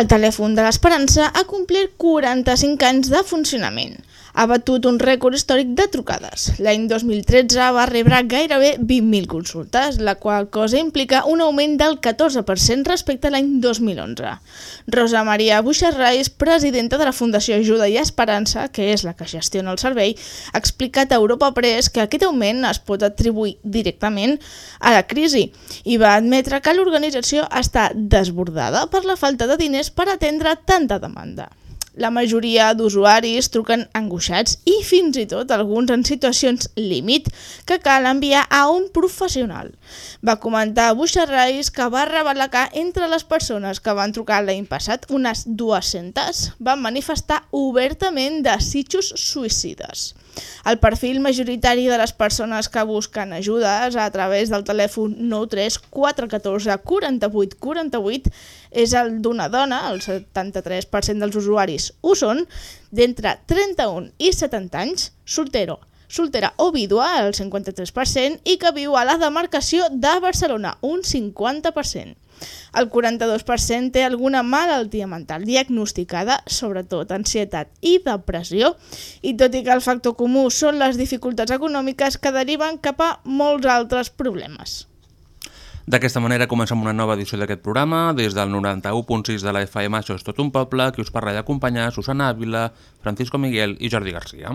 El telèfon de l'Esperança ha complert 45 anys de funcionament. Ha batut un rècord històric de trucades. L'any 2013 va rebre gairebé 20.000 consultes, la qual cosa implica un augment del 14% respecte a l'any 2011. Rosa Maria Buixarrais, presidenta de la Fundació Ajuda i Esperança, que és la que gestiona el servei, ha explicat a Europa Press que aquest augment es pot atribuir directament a la crisi i va admetre que l'organització està desbordada per la falta de diners per atendre tanta demanda. La majoria d'usuaris truquen angoixats i fins i tot alguns en situacions límit que cal enviar a un professional. Va comentar Buixarrais que va revelar que entre les persones que van trucar l'any passat, unes 200 van manifestar obertament desitjos suïcides. El perfil majoritari de les persones que busquen ajudes a través del telèfon 93 414 48 48 és el d'una dona, el 73% dels usuaris ho són, d'entre 31 i 70 anys, soltero, soltera o vídua, el 53%, i que viu a la demarcació de Barcelona, un 50%. El 42% té alguna malaltia mental diagnosticada, sobretot ansietat i depressió, i tot i que el factor comú són les dificultats econòmiques que deriven cap a molts altres problemes. D'aquesta manera comencem una nova edició d'aquest programa. Des del 91.6 de la FM, això és tot un poble, qui us parla i acompanyar Susana Ávila, Francisco Miguel i Jordi Garcia.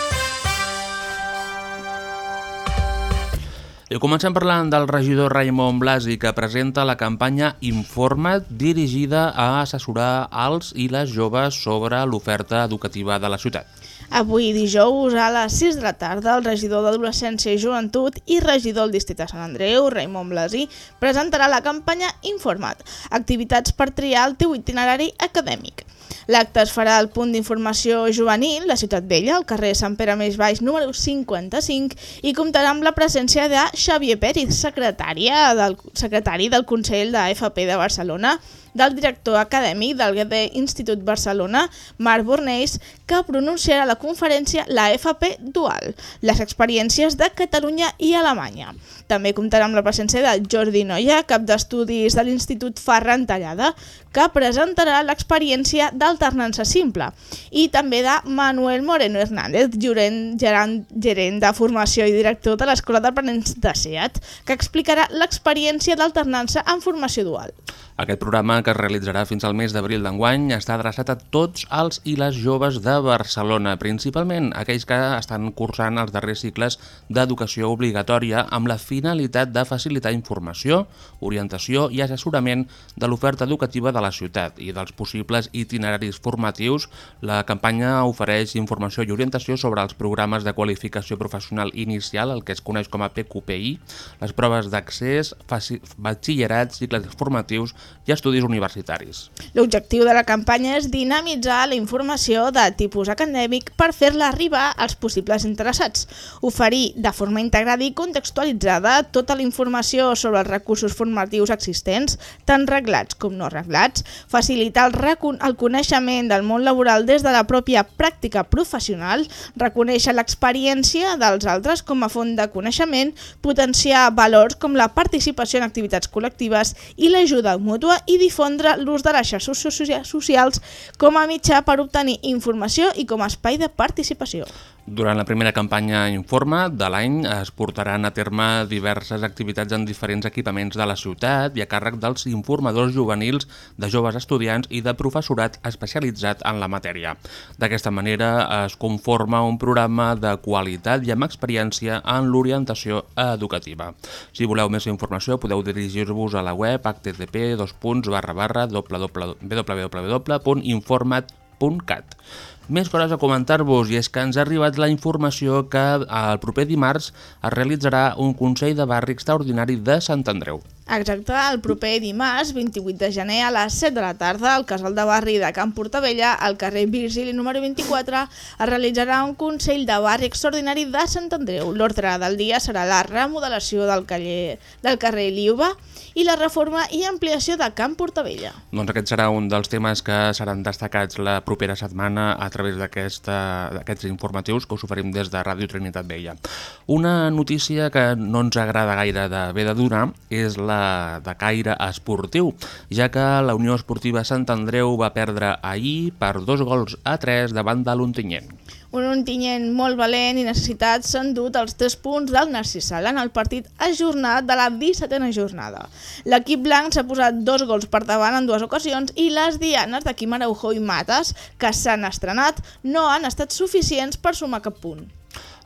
I comencem parlant del regidor Raimon Blasi, que presenta la campanya Informa't, dirigida a assessorar els i les joves sobre l'oferta educativa de la ciutat. Avui dijous a les 6 de la tarda el regidor d'Adolescència i Joventut i regidor del districte de Sant Andreu, Raimon Blasi, presentarà la campanya Informat, activitats per triar el teu itinerari acadèmic. L'acte es farà al punt d'informació juvenil, la Ciutat Vella, al carrer Sant Pere Més Baix número 55 i comptarà amb la presència de Xavier Pérez, secretària del, secretari del Consell de FP de Barcelona, del director acadèmic del Goethe Institut Barcelona, Marc Bornès, que pronunciarà la conferència La FP Dual, les experiències de Catalunya i Alemanya. També comptarà amb la presència de Jordi Noia, cap d'estudis de l'Institut Ferran Tallada, que presentarà l'experiència d'alternança simple, i també de Manuel Moreno Hernández, gerent, gerent, gerent de formació i director de l'Escola d'Aprenents de SEAT, que explicarà l'experiència d'alternança en formació dual. Aquest programa, que es realitzarà fins al mes d'abril d'enguany, està adreçat a tots els i les joves de Barcelona, principalment aquells que estan cursant els darrers cicles d'educació obligatòria amb la finalitat de facilitar informació, orientació i assessorament de l'oferta educativa de la ciutat i dels possibles itineraris formatius. La campanya ofereix informació i orientació sobre els programes de qualificació professional inicial, el que es coneix com a PQPI, les proves d'accés, batxillerat, cicles formatius i estudis universitaris. L'objectiu de la campanya és dinamitzar la informació de tipus acadèmic per fer-la arribar als possibles interessats, oferir de forma integrada i contextualitzada tota la informació sobre els recursos formatius existents, tant reglats com no reglats, facilitar el, el coneixement del món laboral des de la pròpia pràctica professional, reconèixer l'experiència dels altres com a font de coneixement, potenciar valors com la participació en activitats col·lectives i l'ajuda mútua i difondre l'ús de les xarxes socials com a mitjà per obtenir informació i com a espai de participació. Durant la primera campanya Informa de l'any es portaran a terme diverses activitats en diferents equipaments de la ciutat i a càrrec dels informadors juvenils de joves estudiants i de professorat especialitzat en la matèria. D'aquesta manera es conforma un programa de qualitat i amb experiència en l'orientació educativa. Si voleu més informació podeu dirigir-vos a la web http www.informat.cat. Més coses a comentar-vos i és que ens ha arribat la informació que el proper dimarts es realitzarà un Consell de Barri Extraordinari de Sant Andreu. Exacte, el proper dimarts, 28 de gener, a les 7 de la tarda, al Casal de Barri de Camp Portavella, al carrer Virgili número 24, es realitzarà un Consell de Barri Extraordinari de Sant Andreu. L'ordre del dia serà la remodelació del, caller, del carrer Liuba i la reforma i ampliació de Camp Portavella. Doncs aquest serà un dels temes que seran destacats la propera setmana a través d'aquests informatius que us oferim des de Ràdio Trinitat Vella. Una notícia que no ens agrada gaire d'haver de donar és la de caire esportiu, ja que la Unió Esportiva Sant Andreu va perdre ahir per dos gols a tres davant de l'Ontinyent. Un Ontinyent molt valent i necessitat s'han dut els 3 punts del Narcissal en el partit ajornat de la 17a jornada. L'equip blanc s'ha posat dos gols per davant en dues ocasions i les dianes de Quim Araujo i Mates, que s'han estrenat, no han estat suficients per sumar cap punt.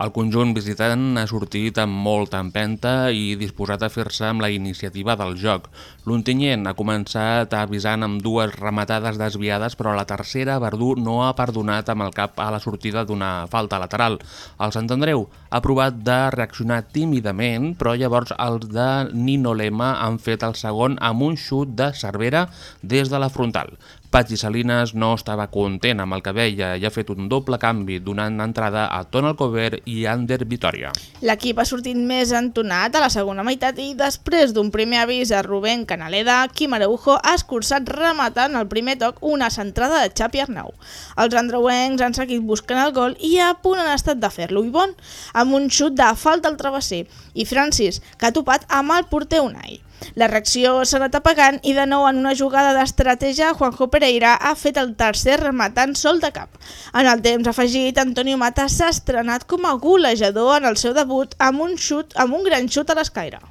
El conjunt visitant ha sortit amb molta empenta i disposat a fer-se amb la iniciativa del joc. L'Ontinyent ha començat avisant amb dues rematades desviades, però la tercera Verdú no ha perdonat amb el cap a la sortida d'una falta lateral. El Sant Andreu ha provat de reaccionar tímidament, però llavors els de Nino Lema han fet el segon amb un xut de Cervera des de la frontal. Patxi Salinas no estava content amb el que veia i ha fet un doble canvi donant entrada a Ton Alcover i Ander Vitoria. L'equip ha sortit més entonat a la segona meitat i després d'un primer avís a Rubén Canaleda, Quim Araujo ha escurçat rematant el primer toc una centrada de Xapi Arnau. Els andreuencs han seguit buscant el gol i a punt han estat de fer-lo i bon, amb un xut de falta al travesser i Francis, que ha topat amb el porter Unai. La reacció s'ha anat apagant i de nou en una jugada d'estratègia Juanjo Pereira ha fet el tercer rematant sol de cap. En el temps afegit, Antonio Mata s'ha estrenat com a golejador en el seu debut amb un, xut, amb un gran xut a l'escaire.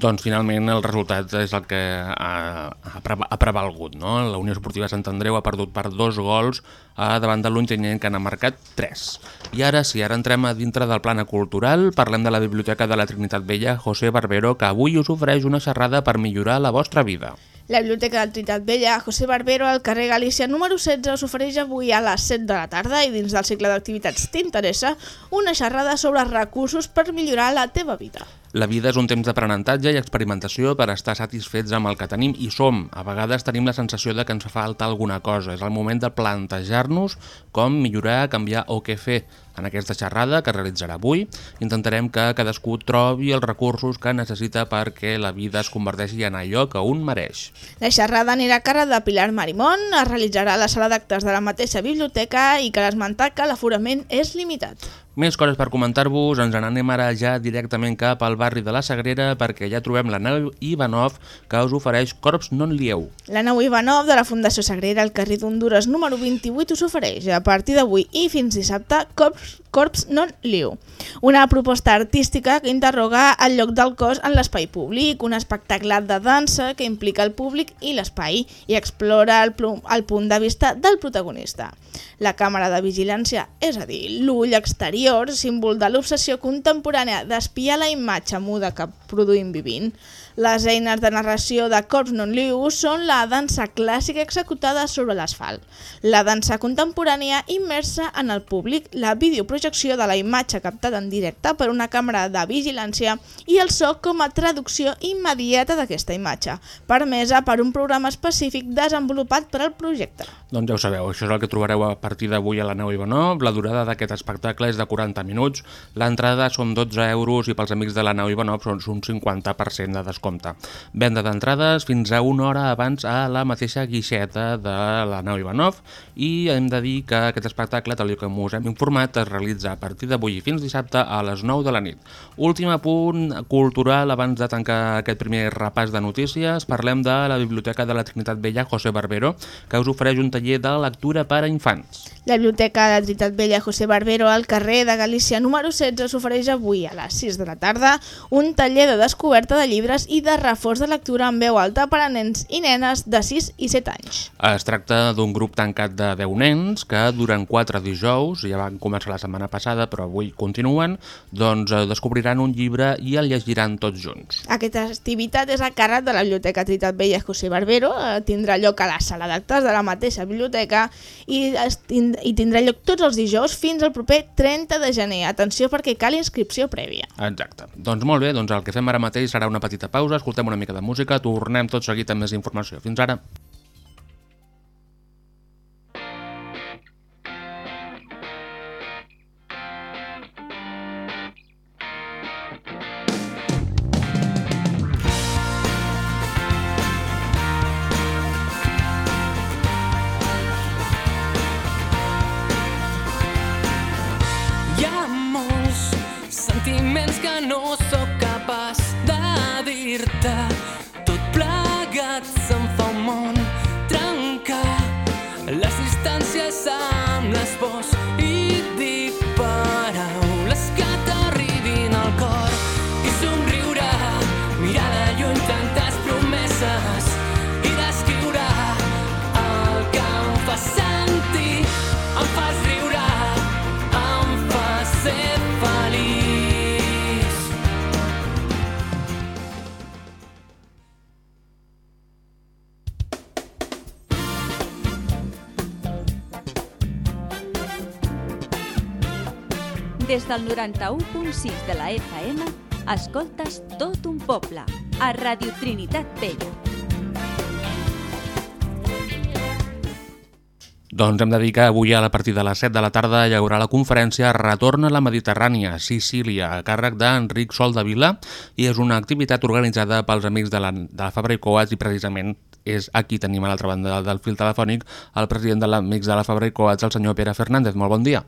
Doncs finalment el resultat és el que ha, ha prevalgut. No? La Unió Esportiva Sant Andreu ha perdut per dos gols eh, davant de l'Ontinyent que n'ha marcat tres. I ara sí, ara entrem a dintre del plana cultural, parlem de la Biblioteca de la Trinitat Vella, José Barbero, que avui us ofereix una xerrada per millorar la vostra vida. La Biblioteca de Trinitat Vella, José Barbero, al carrer Galícia número 16, us ofereix avui a les 7 de la tarda i dins del cicle d'activitats T'interessa una xerrada sobre recursos per millorar la teva vida. La vida és un temps d'aprenentatge i experimentació per estar satisfets amb el que tenim i som. A vegades tenim la sensació de que ens falta alguna cosa. És el moment de plantejar-nos com millorar, canviar o què fer. En aquesta xerrada que realitzarà avui, intentarem que cadascú trobi els recursos que necessita perquè la vida es converteixi en allò que un mereix. La xerrada anirà a cara de Pilar Marimón, es realitzarà a la sala d'actes de la mateixa biblioteca i cal esmentar que l'aforament és limitat. Més coses per comentar-vos, ens n'anem ara ja directament cap al barri de la Sagrera perquè ja trobem la nau Ivanov que us ofereix Corps Non Lieu. La nau Ivanov de la Fundació Sagrera al carrer d'Honduras número 28 us ofereix a partir d'avui i fins dissabte Corps, Corps Non Lieu. Una proposta artística que interroga el lloc del cos en l'espai públic, un espectacle de dansa que implica el públic i l'espai i explora el, el punt de vista del protagonista. La càmera de vigilància, és a dir, l'ull exterior, símbol de l'obsessió contemporània d'espiar la imatge muda que produïm vivint. Les eines de narració de Corps Non Liu són la dansa clàssica executada sobre l'asfalt, la dansa contemporània immersa en el públic, la videoprojecció de la imatge captada en directe per una càmera de vigilància i el so com a traducció immediata d'aquesta imatge, permesa per un programa específic desenvolupat per al projecte. Doncs ja ho sabeu, això és el que trobareu a partir d'avui a la nau Ivanov. La durada d'aquest espectacle és de 40 minuts. L'entrada són 12 euros i pels amics de la nau Ivanov són, són 50% de descompte. Venda d'entrades fins a una hora abans a la mateixa guixeta de la nau Ivanov i hem de dir que aquest espectacle, tal com us hem informat, es realitza a partir d'avui fins dissabte a les 9 de la nit. Últim apunt cultural abans de tancar aquest primer repàs de notícies, parlem de la Biblioteca de la Trinitat Vella José Barbero, que us ofereix un taller de lectura per a infants. La Biblioteca de la Trinitat Vella José Barbero al carrer de Galícia número 16 s'ofereix avui a les 6 de la tarda un taller de descoberta de llibres i de reforç de lectura en veu alta per a nens i nenes de 6 i 7 anys. Es tracta d'un grup tancat de 10 nens que durant 4 dijous, ja van començar la setmana passada però avui continuen, doncs eh, descobriran un llibre i el llegiran tots junts. Aquesta activitat és a càrrec de la Biblioteca Trinitat Vella José Barbero, eh, tindrà lloc a la sala d'actes de la mateixa biblioteca i, es tind i tindrà lloc tots els dijous fins al proper 30 de gener. Atenció perquè cal inscripció prèvia. Exacte. Doncs molt bé, doncs el que fem ara mateix serà una petita pausa, escoltem una mica de música, tornem tot seguit amb més informació. Fins ara. No sóc capaç de dir-te. Des del 91.6 de la FM, escoltes tot un poble, a Radio Trinitat Vella. Doncs hem de dir que avui a la partir de les 7 de la tarda hi haurà la conferència Retorna a la Mediterrània, Sicília, a càrrec d'Enric Sol de Vila i és una activitat organitzada pels amics de la, de la Fabra i Coats i precisament és aquí tenim a l'altra banda del fil telefònic el president de l'Amics de la Fabra i Coats, el senyor Pere Fernández. Molt bon dia.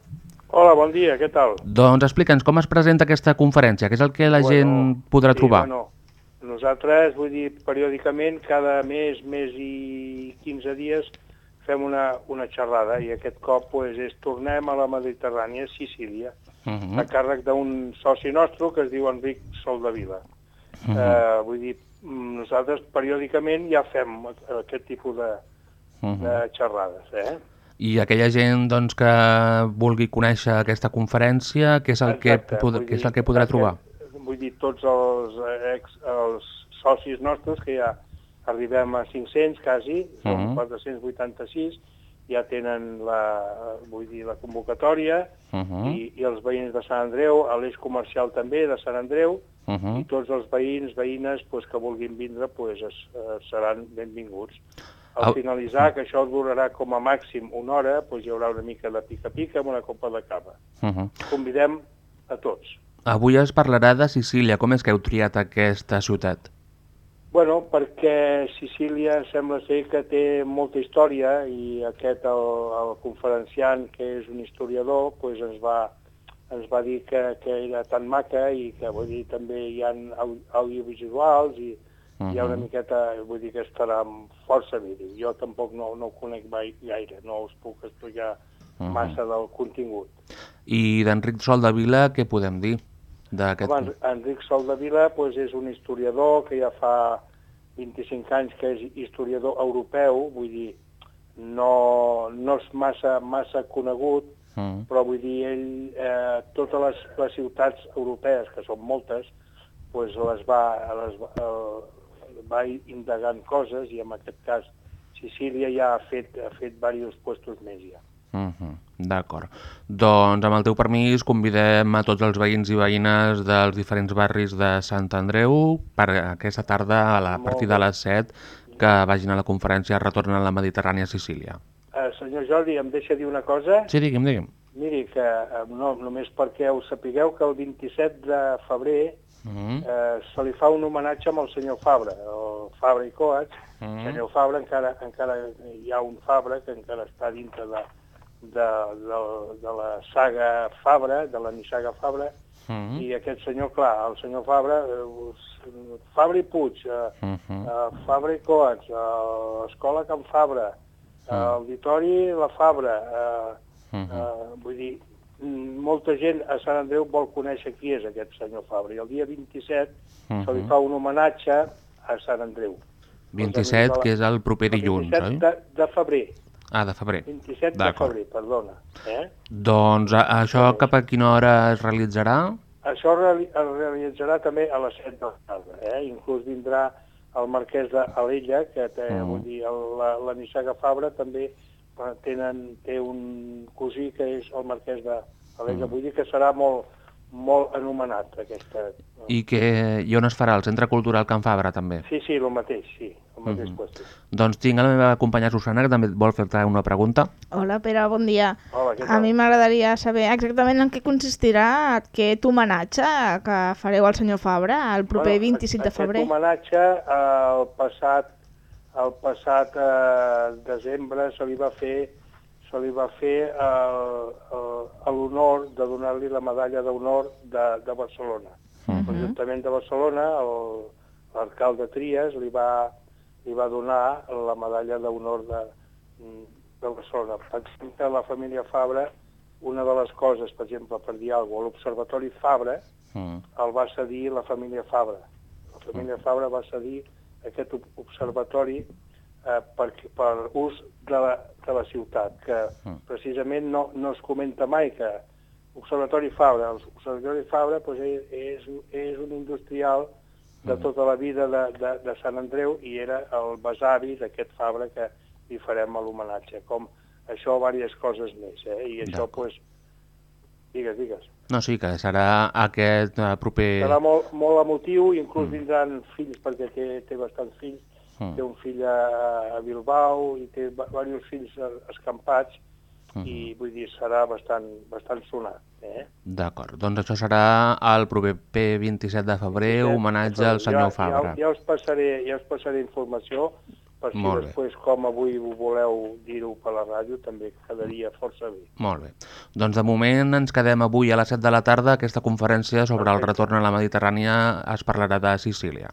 Hola, bon dia, què tal? Doncs explica'ns com es presenta aquesta conferència, què és el que la Bueno, gent podrà sí, trobar. Bueno, nosaltres, vull dir, periòdicament, cada mes, mes i 15 dies, fem una, una xerrada i aquest cop pues, és Tornem a la Mediterrània, Sicília, Uh a càrrec d'un soci nostre que es diu Enric Soldavila. Uh Mhm. eh, vull dir, nosaltres periòdicament ja fem aquest tipus de, Mhm. de xerrades, eh? I aquella gent doncs, que vulgui conèixer aquesta conferència, què és el, Exacte, que, pod vull què és dir, el que podrà trobar? Vull dir, tots els, eh, ex, els socis nostres, que ja arribem a 500 quasi, som Mhm. 486, ja tenen la, vull dir, la convocatòria, Uh -huh. i, i els veïns de Sant Andreu, a l'eix comercial també de Sant Andreu, Uh i -huh. tots els veïns, veïnes pues, que vulguin vindre pues, es, eh, seran benvinguts. Al finalitzar, que això durarà com a màxim una hora, pues, hi haurà una mica de pica-pica amb una copa de cava. Uh -huh. Convidem a tots. Avui es parlarà de Sicília. Com és que heu triat aquesta ciutat? Bueno, perquè Sicília sembla ser que té molta història i aquest, el, el conferenciant, que és un historiador, pues ens, va, ens va dir que, que era tan maca i que vull dir, també hi ha au, audiovisuals i uh -huh. hi ha una miqueta, vull dir que estarà força vídeo. Jo tampoc no, no ho conec mai gaire, no us puc explicar uh -huh. massa del contingut. I d'Enric Sol de Vila, què podem dir? Home, En- Enric Soldavila pues, és un historiador que ja fa 25 anys que és historiador europeu, vull dir, no, no és massa, massa conegut, Mm. però vull dir, ell, eh, totes les, les ciutats europees, que són moltes, pues, les va, les eh, va indagant coses i en aquest cas Sicília ja ha fet, ha fet diversos puestos més ja. Mhm, D'acord. Doncs amb el teu permís convidem a tots els veïns i veïnes dels diferents barris de Sant Andreu per aquesta tarda a la a Molt partir bé. de les 7 que vagin a la conferència Retorn a la Mediterrània a Sicília. Eh, senyor Jordi, em deixa dir una cosa? Sí, digui'm, digui'm. Miri, que eh, no, només perquè ho sapigueu que el 27 de febrer Mm. eh, se li fa un homenatge amb el senyor Fabra, el Fabra i Coats. Mm. El senyor Fabra encara, encara hi ha un Fabra que encara està dintre de, de, de, de la saga Fabra, de la nissaga Fabra, Mm. i aquest senyor, clar, el senyor Fabra, eh, us- Fabra i Puig, eh, Mhm. eh, Fabra i Coats, eh, l'Escola Can Fabra, eh, Auditori La Fabra, eh, Mhm. eh, vull dir, mm, molta gent a Sant Andreu vol conèixer qui és aquest senyor Fabra, i el dia 27 se li Mhm. fa un homenatge a Sant Andreu. 27, que és el proper El dilluns, 27 oi? de, de febrer, Ah, de febrer. 27 de febrer, perdona. Eh? Doncs a, això cap a quina hora es realitzarà? Això es reali- es realitzarà també a les 7 de la tarda. Eh? Inclús vindrà el marquès d'Alella, que té, Mm. vull dir, el, la, la Nissaga Fabra també tenen, té un cosí que és el marquès d'Alella. Mm. Vull dir que serà molt, molt anomenat aquesta... I, que, I on es farà? Al Centre Cultural Can Fabra, també? Sí, sí, el mateix, sí, el mateix Mhm. qüestió. Doncs tinc a la meva companya Susana, que també vol fer-te una pregunta. Hola, Pere, bon dia. Hola, què A mi m'agradaria saber exactament en què consistirà aquest homenatge que fareu al senyor Fabra el proper 27 de febrer. Aquest homenatge eh, el passat, el passat eh, desembre se li va fer se li va fer l'honor de donar-li la medalla d'honor de, de Barcelona. L'Ajuntament de Barcelona, el- l'alcalde Trias, li va, li va donar la medalla d'honor de, de Barcelona. Pensem que la família Fabra, una de les coses, per exemple, per dir alguna cosa, l'Observatori Fabra, Mm. el va cedir la família Fabra. La família Fabra va cedir aquest ob- observatori eh, per, per ús de la, de la ciutat, que Mm. precisament no, no es comenta mai que Observatori Fabra, l'Observatori Fabra doncs, és, és, és un industrial de tota la vida de, de, de Sant Andreu i era el besavi d'aquest Fabra que li farem l'homenatge. Com això, diverses coses més. Eh? I això, doncs, digues, digues. No, sí, que serà aquest eh, proper... Serà molt, molt emotiu, inclús vindran fills, perquè té, té bastants fills. Mm. Té un fill a, a Bilbao i té diversos fills escampats i vull dir, serà bastant, bastant sonat. Eh? D'acord, doncs això serà el proper 27 de febrer, homenatge al senyor Fabra. Ja, ja, us passaré, ja us passaré informació per si Molt bé. després, com avui ho voleu dir-ho per la ràdio, també quedaria força bé. Molt bé. Doncs de moment ens quedem avui a les 7 de la tarda. Aquesta conferència sobre el Perfecte. retorn a la Mediterrània es parlarà de Sicília.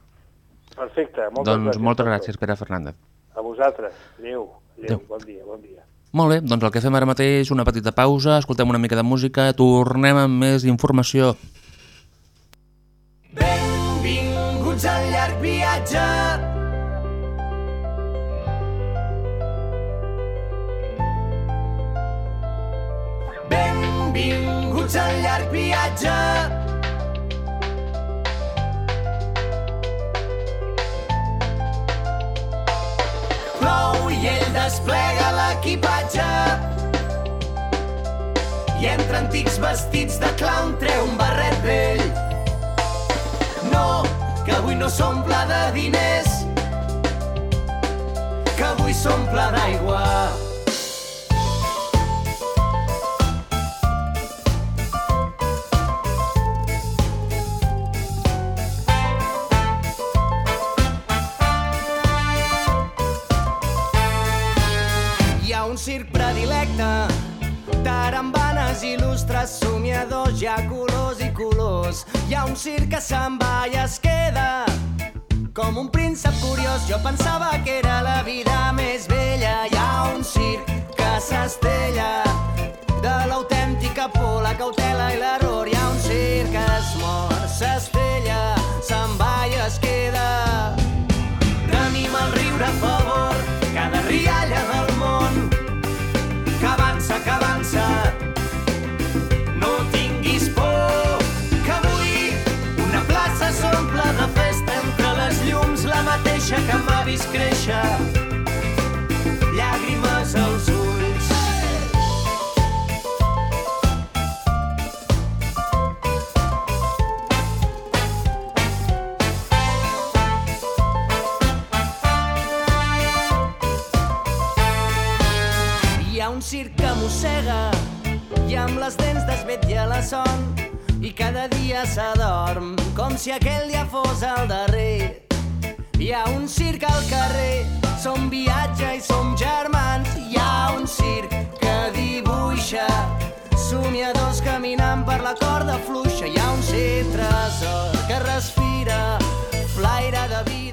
Perfecte, moltes doncs gràcies. moltes gràcies, Pere Fernández. A vosaltres. Adéu. Adéu. Adéu. Bon dia, bon dia. Molt bé, doncs el que fem ara mateix, una petita pausa, escoltem una mica de música, tornem amb més informació. Benvinguts al llarg viatge. Viatge. Plou i ell desplega l'equipatge. I entre antics vestits de clown treu un barret vell. No, que avui no s'omple de diners, que avui s'omple d'aigua. Circ predilecte, tarambanes il·lustres, somiadors, hi ha colors i colors. Hi ha un circ que se'n va i es queda com un príncep curiós. Jo pensava que era la vida més vella. Hi ha un circ que s'estella de l'autèntica por, la cautela i l'error. Mateixa que m'ha vist créixer. Llàgrimes als ulls. Hi ha un circ que mossega i amb les dents desvetlla la son. i cada dia s'adorm com si aquell dia fos el darrer. Hi ha un circ al carrer, som viatge i som germans. Hi ha un circ que dibuixa somiadors caminant per la corda fluixa. Hi ha un tresor que respira flaire de vida.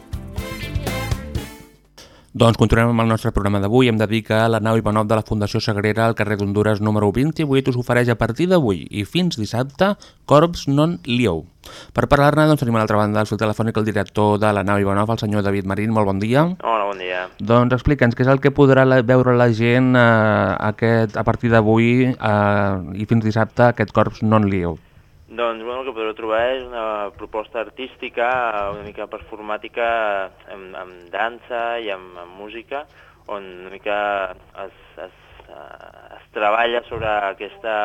Doncs continuem amb el nostre programa d'avui. Hem de dir que la nau Ivanov de la Fundació Sagrera al carrer d'Honduras número 28 us ofereix a partir d'avui i fins dissabte Corps Non Lieu. Per parlar-ne doncs, tenim a l'altra banda del fil telefònic el director de la nau Ivanov, el senyor David Marín. Molt bon dia. Hola, bon dia. Doncs explica'ns què és el que podrà la, veure la gent eh, aquest, a partir d'avui eh, i fins dissabte aquest Corps Non Lieu. Doncs bueno, el que podreu trobar és una proposta artística, una mica performàtica, amb, amb dansa i amb, amb música, on una mica es, es, eh, es treballa sobre aquesta,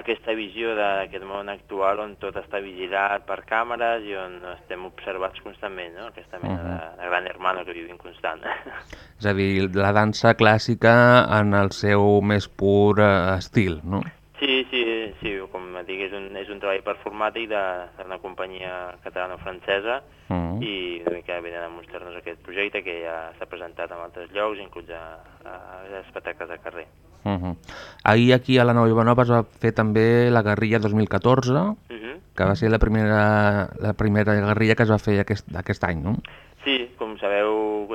aquesta visió d'aquest món actual on tot està vigilat per càmeres i on estem observats constantment, no? aquesta mena uh -huh. de, de gran hermano que vivim constant. És a dir, la dansa clàssica en el seu més pur eh, estil, no? Sí, sí, sí, dic, és un, és un treball performàtic d'una companyia catalano-francesa uh -huh. i mica venen a mostrar-nos aquest projecte que ja s'ha presentat en altres llocs, inclús a, a espectacles de carrer. Uh -huh. Ahir aquí a la Nova Ivanova es va fer també la Guerrilla 2014, uh -huh. que va ser la primera, la primera guerrilla que es va fer aquest, aquest any, no? Sí, com sabeu,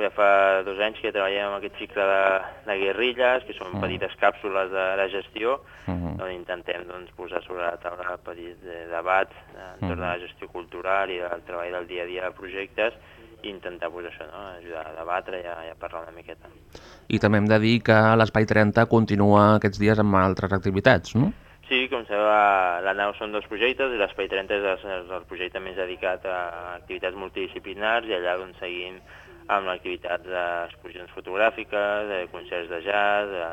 ja fa dos anys que treballem amb aquest cicle de, de guerrilles, que són -huh. petites càpsules de, de gestió, uh -huh. on intentem doncs, posar sobre la taula petits debats entorn uh -huh. de la gestió cultural i del treball del dia a dia de projectes, i intentar pues, això, no? ajudar a debatre i a, i a parlar una miqueta. I també hem de dir que l'Espai 30 continua aquests dies amb altres activitats, no? Sí, com sabeu, la, nau són dos projectes i l'Espai 30 és el, és el projecte més dedicat a activitats multidisciplinars i allà doncs, seguim amb activitats d'exposicions fotogràfiques, de concerts de jazz, de,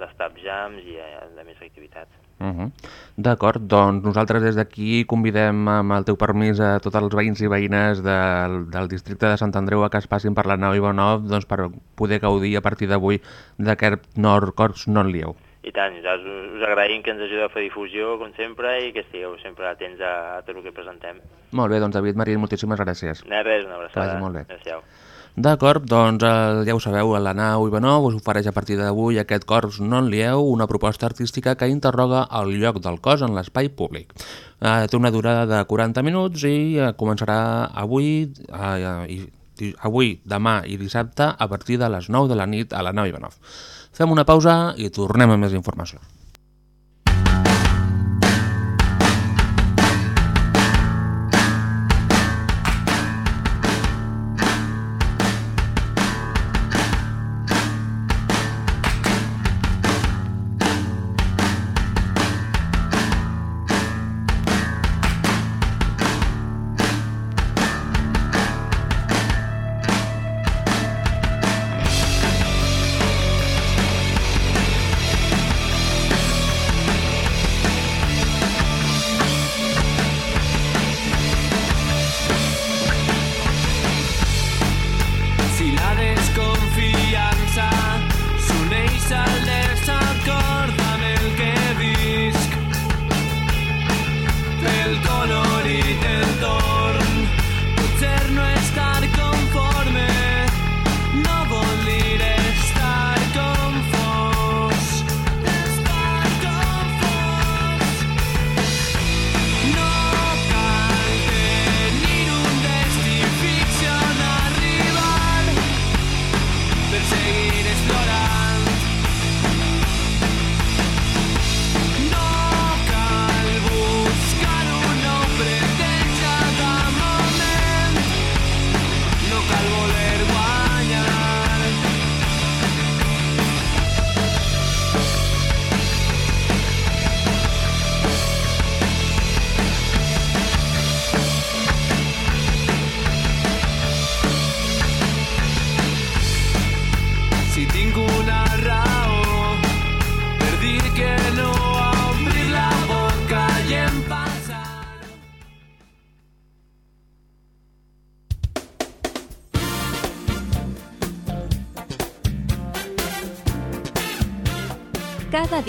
de stop jams i de, de més activitats. Uh -huh. D'acord, doncs nosaltres des d'aquí convidem amb el teu permís a tots els veïns i veïnes del, del districte de Sant Andreu a que es passin per la nau Ivanov doncs, per poder gaudir a partir d'avui d'aquest Nord Corps Non Lieu. I tant, us, us agraïm que ens ajudeu a fer difusió, com sempre, i que estigueu sempre atents a, a tot el que presentem. Molt bé, doncs David Marín, moltíssimes gràcies. No, res, una abraçada. Que molt bé. Adéu. D'acord, doncs eh, ja ho sabeu, la nau Ivanov us ofereix a partir d'avui aquest Corps Non Lieu, una proposta artística que interroga el lloc del cos en l'espai públic. Eh, té una durada de 40 minuts i eh, començarà avui, eh, i, avui, demà i dissabte a partir de les 9 de la nit a la nau Ivanov. Fem una pausa i tornem amb més informació.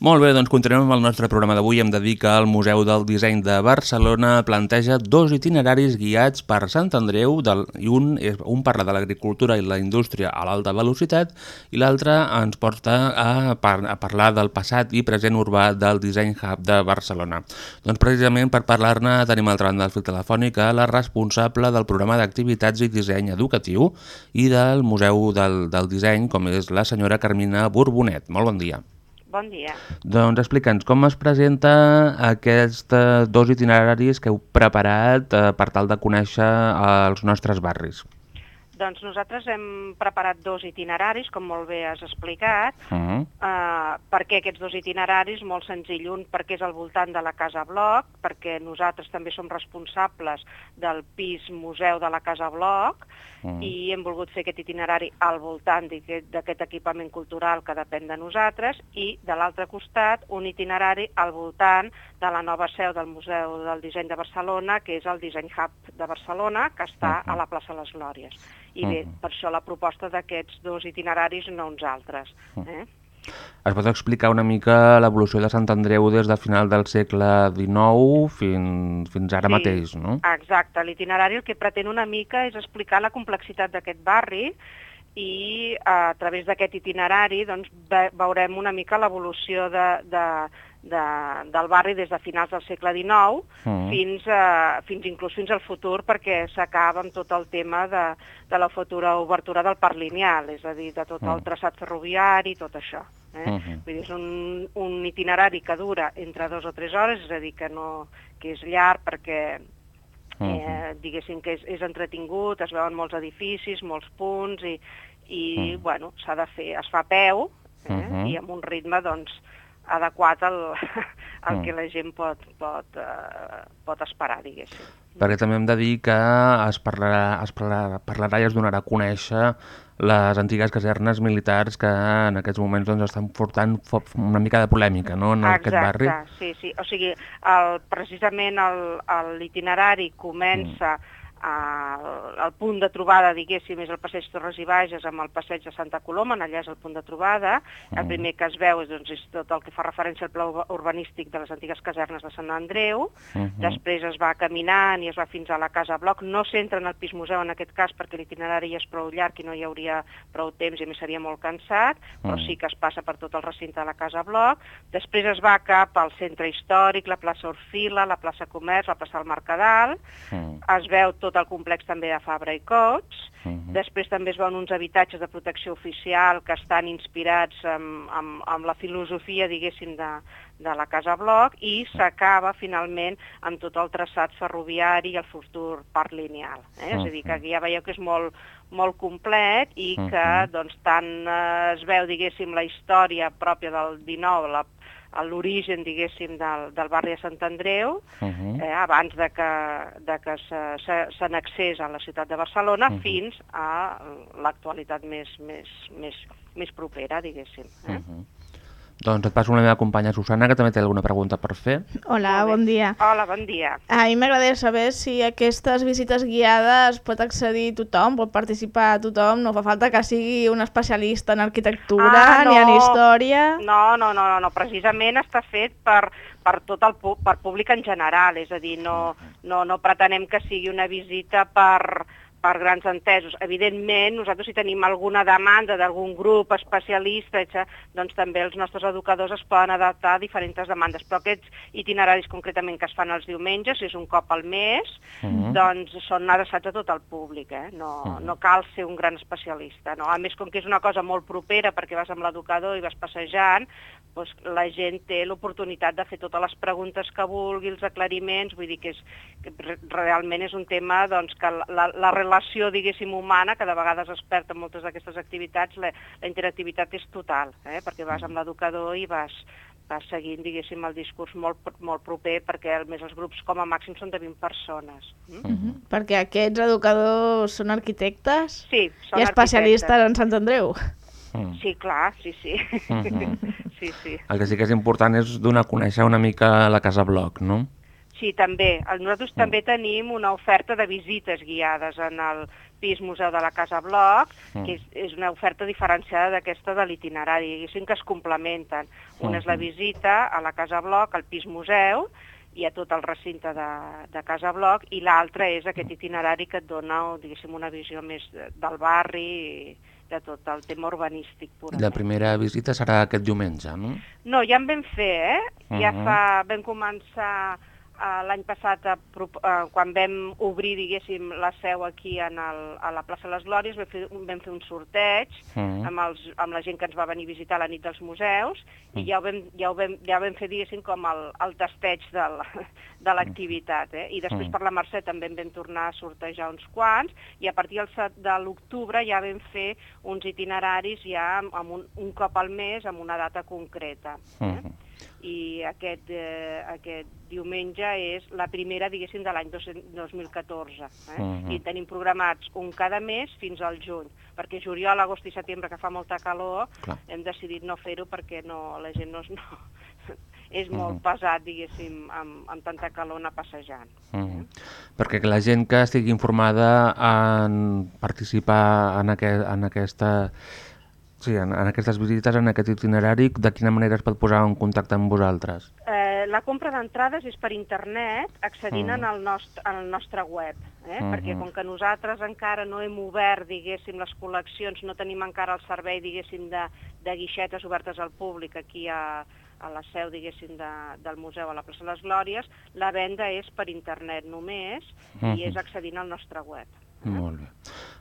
Molt bé, doncs continuem amb el nostre programa d'avui. Em dedica al Museu del Disseny de Barcelona. Planteja dos itineraris guiats per Sant Andreu del, i un, és- un parla de l'agricultura i la indústria a l'alta velocitat i l'altre ens porta a, par a parlar del passat i present urbà del Design Hub de Barcelona. Doncs precisament per parlar-ne tenim al davant del fil telefònic la responsable del programa d'activitats i disseny educatiu i del Museu del, del Disseny, com és la senyora Carmina Borbonet. Molt bon dia. Bon dia. Doncs explica'ns com es presenta aquests dos itineraris que heu preparat eh, per tal de conèixer eh, els nostres barris. Doncs nosaltres hem preparat dos itineraris, com molt bé has explicat. Uh -huh. Uh, per què aquests dos itineraris? Molt senzill. Un, perquè és al voltant de la Casa Bloc, perquè nosaltres també som responsables del pis museu de la Casa Bloc, Mm. i hem volgut fer aquest itinerari al voltant d'aquest equipament cultural que depèn de nosaltres i, de l'altre costat, un itinerari al voltant de la nova seu del Museu del Disseny de Barcelona, que és el Design Hub de Barcelona, que està a la plaça Les Glòries. I bé, Mhm. per això la proposta d'aquests dos itineraris, no uns altres. Eh? Es pot explicar una mica l'evolució de Sant Andreu des de final del segle XIX fins, fins ara Sí. mateix, no? Exacte, l'itinerari el que pretén una mica és explicar la complexitat d'aquest barri i a través d'aquest itinerari doncs, ve veurem una mica l'evolució de, de, de, del barri des de finals del segle XIX Mm. fins, a, fins inclús fins al futur perquè s'acaba amb tot el tema de, de la futura obertura del parc lineal, és a dir, de tot el Mm. traçat ferroviari i tot això. Eh? Mhm. Vull dir, és un, un itinerari que dura entre dos o tres hores, és a dir, que, no, que és llarg perquè eh, diguéssim que és, és entretingut, es veuen molts edificis, molts punts i, i Mm. bueno, s'ha de fer, es fa a peu eh, Mhm. i amb un ritme doncs, adequat al, al Mm. que la gent pot, pot, eh, pot esperar, diguéssim. Perquè també hem de dir que es parlarà, es parlarà, parlarà i es donarà a conèixer les antigues casernes militars que en aquests moments doncs, estan portant una mica de polèmica no? en aquest barri. Exacte, sí, sí. O sigui, el, precisament l'itinerari comença al, al punt de trobada, diguéssim, és el passeig Torres i Bages amb el passeig de Santa Coloma, allà és el punt de trobada. El primer que es veu és, doncs, és tot el que fa referència al pla ur- urbanístic de les antigues casernes de Sant Andreu. Mhm. Després es va caminant i es va fins a la Casa Bloc. No s'entra en el pis museu en aquest cas perquè l'itinerari ja és prou llarg i no hi hauria prou temps i a més seria molt cansat, però Mm. sí que es passa per tot el recinte de la Casa Bloc. Després es va cap al centre històric, la plaça Orfila, la plaça Comerç, la plaça del Mercadal. Mm. Es veu tot el complex també de Fabra i Cots. Mhm. Després també es veuen uns habitatges de protecció oficial que estan inspirats amb, amb, amb la filosofia, diguéssim, de, de la Casa Bloc i s'acaba finalment amb tot el traçat ferroviari i el futur parc lineal. Eh? És a dir, que aquí ja veieu que és molt, molt complet i que Mhm. doncs, tant eh, es veu, diguéssim, la història pròpia del 19, la, l'origen, diguéssim, del, del barri de Sant Andreu, Mhm. eh, abans de que, de que se- se- se n'accés a la ciutat de Barcelona Mhm. fins a l'actualitat més, més, més, més propera, diguéssim. Eh? Mhm. Doncs et passo amb la meva companya Susana, que també té alguna pregunta per fer. Hola, bon dia. Hola, bon dia. A mi m'agradaria saber si aquestes visites guiades pot accedir tothom, pot participar tothom, no fa falta que sigui un especialista en arquitectura Ah, ni en no. història. No, no, no, no, no, precisament està fet per, per tot el per públic en general, és a dir, no, no, no pretenem que sigui una visita per, per grans entesos. Evidentment, nosaltres si tenim alguna demanda d'algun grup especialista, etc., doncs també els nostres educadors es poden adaptar a diferents demandes, però aquests itineraris concretament que es fan els diumenges, si és un cop al mes, Mhm. doncs són adreçats a tot el públic, eh? no, Mhm. no cal ser un gran especialista. No? A més, com que és una cosa molt propera perquè vas amb l'educador i vas passejant, doncs la gent té l'oportunitat de fer totes les preguntes que vulgui, els aclariments, vull dir que, és, que re- realment és un tema doncs, que la, la, la relació, diguéssim, humana, que de vegades es perd en moltes d'aquestes activitats, la, la interactivitat és total, eh? perquè vas amb l'educador i vas, vas seguint, diguéssim, el discurs molt, molt proper, perquè a més els grups com a màxim són de 20 persones. Mm? Mhm. Perquè aquests educadors són arquitectes Sí, són i especialistes arquitectes. en Sant Andreu. Mm. Sí, clar, sí, sí. Mhm. sí, sí. El que sí que és important és donar a conèixer una mica la Casa Bloc, no? Sí, també. Nosaltres també tenim una oferta de visites guiades en el pis Museu de la Casa Bloc, Mm. que és, és una oferta diferenciada d'aquesta de l'itinerari, diguéssim que es complementen. Una és la Mhm. visita a la Casa Bloc, al pis Museu, i a tot el recinte de, de Casa Bloc, i l'altra és aquest itinerari que et dona, diguéssim, una visió més de- del barri i de tot el tema urbanístic purament. La primera visita serà aquest diumenge, no? No, ja en vam fer, eh? Ja Mhm. fa, vam començar l'any passat, eh, quan vam obrir, diguéssim, la seu aquí en el, a la plaça de les Glòries, vam fer, vam fer un sorteig Mhm. amb, els, amb la gent que ens va venir a visitar la nit dels museus i ja ho vam, ja ho vam, ja vam fer, diguéssim, com el, el testeig de la- de l'activitat. Eh? I després Mhm. per la Mercè també en vam tornar a sortejar uns quants i a partir del set de l'octubre ja vam fer uns itineraris ja amb, un, un cop al mes amb una data concreta. Mhm. I aquest, eh, aquest diumenge és la primera, diguéssim, de l'any dos- 2014. Eh? Mhm. I tenim programats un cada mes fins al juny, perquè juliol, agost i setembre, que fa molta calor, Clar. hem decidit no fer-ho perquè no, la gent no, no és molt Mhm. pesat, diguéssim, amb, amb tanta calor anar passejant. Mm. Perquè la gent que estigui informada en participar en, aquest, en aquesta... Sí, en, en aquestes visites, en aquest itinerari, de quina manera es pot posar en contacte amb vosaltres? Eh, la compra d'entrades és per internet, accedint Mm. el nostre, el nostre web, eh? Mhm. perquè com que nosaltres encara no hem obert, diguéssim, les col·leccions, no tenim encara el servei, diguéssim, de, de guixetes obertes al públic aquí a, a la seu, diguéssim, de, del museu a la plaça de les Glòries, la venda és per internet només i és accedint al nostre web. Molt bé.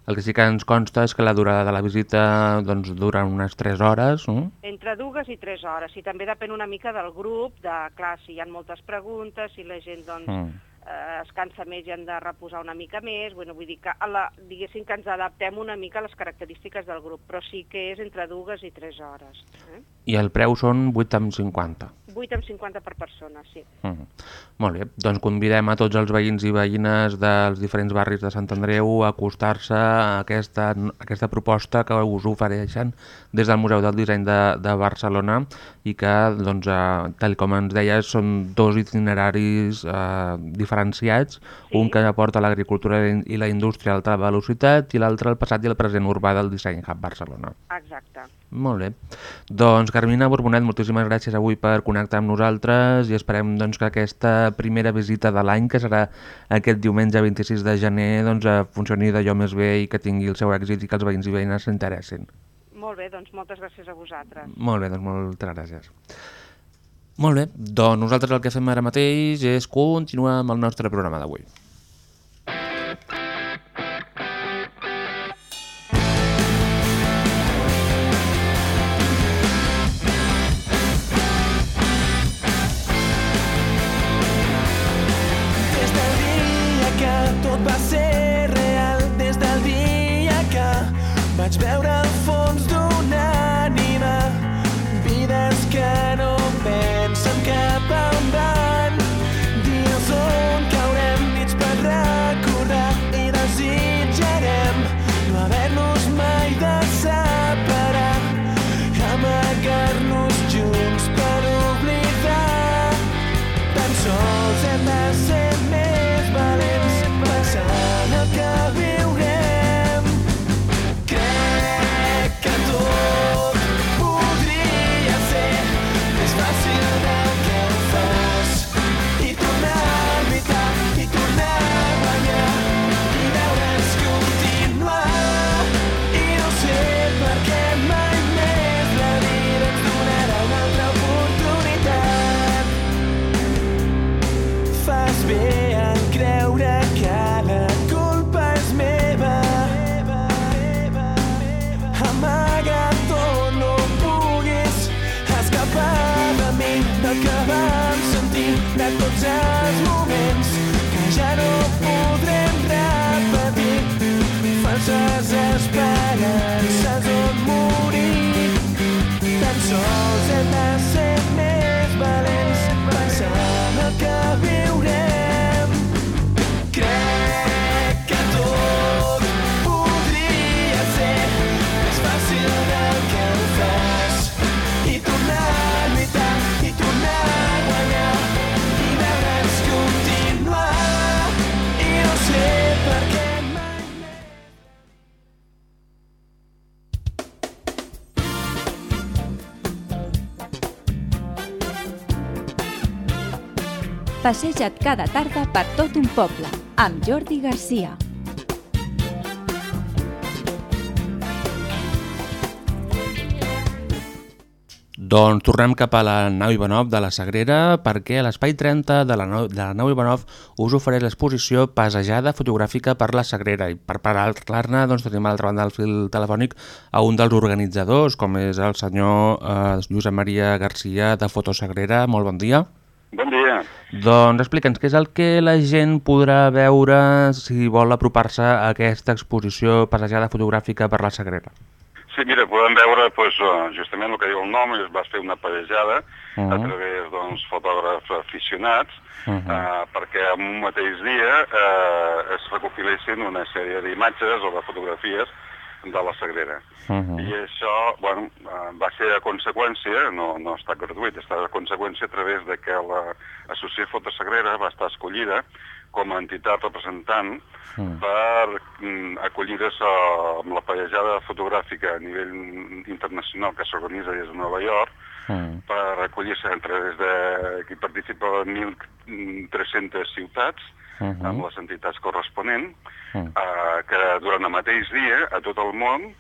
El que sí que ens consta és que la durada de la visita doncs, dura unes 3 hores, no? Entre dues i tres hores, i també depèn una mica del grup, de, clar, si hi ha moltes preguntes, si la gent, doncs, Mm. eh, es cansa més i han de reposar una mica més, bueno, vull dir que, a la, diguéssim que ens adaptem una mica a les característiques del grup, però sí que és entre dues i tres hores. Eh? I el preu són 8,50. 8 amb 50 per persona, sí. Mm. Molt bé, doncs convidem a tots els veïns i veïnes dels diferents barris de Sant Andreu a acostar-se a aquesta, a aquesta proposta que us ofereixen des del Museu del Disseny de, de Barcelona i que, doncs, eh, tal com ens deies, són dos itineraris eh, diferenciats, un que aporta l'agricultura i la indústria a alta velocitat i l'altre el passat i el present urbà del Disseny Hub Barcelona. Exacte. Molt bé. Doncs Carmina Borbonet, moltíssimes gràcies avui per connectar amb nosaltres i esperem doncs, que aquesta primera visita de l'any, que serà aquest diumenge 26 de gener, doncs, eh, funcioni d'allò més bé i que tingui el seu èxit i que els veïns i veïnes s'interessin. Molt bé, doncs moltes gràcies a vosaltres. Molt bé, doncs moltes gràcies. Molt bé, doncs nosaltres el que fem ara mateix és continuar amb el nostre programa d'avui. Bé en creure que la culpa és meva. No mi, vam sentir, moments que ja no podrem. Falses esperances on Passeja't cada tarda per tot un poble, amb Jordi Garcia. Doncs tornem cap a la nau Ivanov de la Sagrera perquè a l'Espai 30 de la, nau, de la nau Ivanov us ofereix l'exposició Passejada fotogràfica per la Sagrera i per parlar-ne doncs, tenim a l'altra banda del fil telefònic a un dels organitzadors com és el senyor eh, Josep Maria Garcia de Fotosagrera. Molt bon dia. Bon dia. Doncs explica'ns què és el que la gent podrà veure si vol apropar-se a aquesta exposició Passejada fotogràfica per la Sagrera. Sí, mira, podem veure pues, eh, justament el que diu el nom, es va fer una parejada uh -huh. a través d'uns doncs, fotògrafs aficionats uh -huh. eh, perquè en un mateix dia eh, es recopilessin una sèrie d'imatges o de fotografies de la Sagrera. Uh -huh. I això bueno, eh, va ser a conseqüència, no, no estat gratuït, està a conseqüència a través de que l'Associació Fotosagrera va estar escollida com a entitat representant mm. per mm, acollir-se amb la parellada fotogràfica a nivell internacional que s'organitza des de Nova York, mm. per acollir-se a través de... Aquí participa 1.300 ciutats, uh -huh. amb les entitats corresponents, uh -huh. eh, que durant el mateix dia, a tot el món,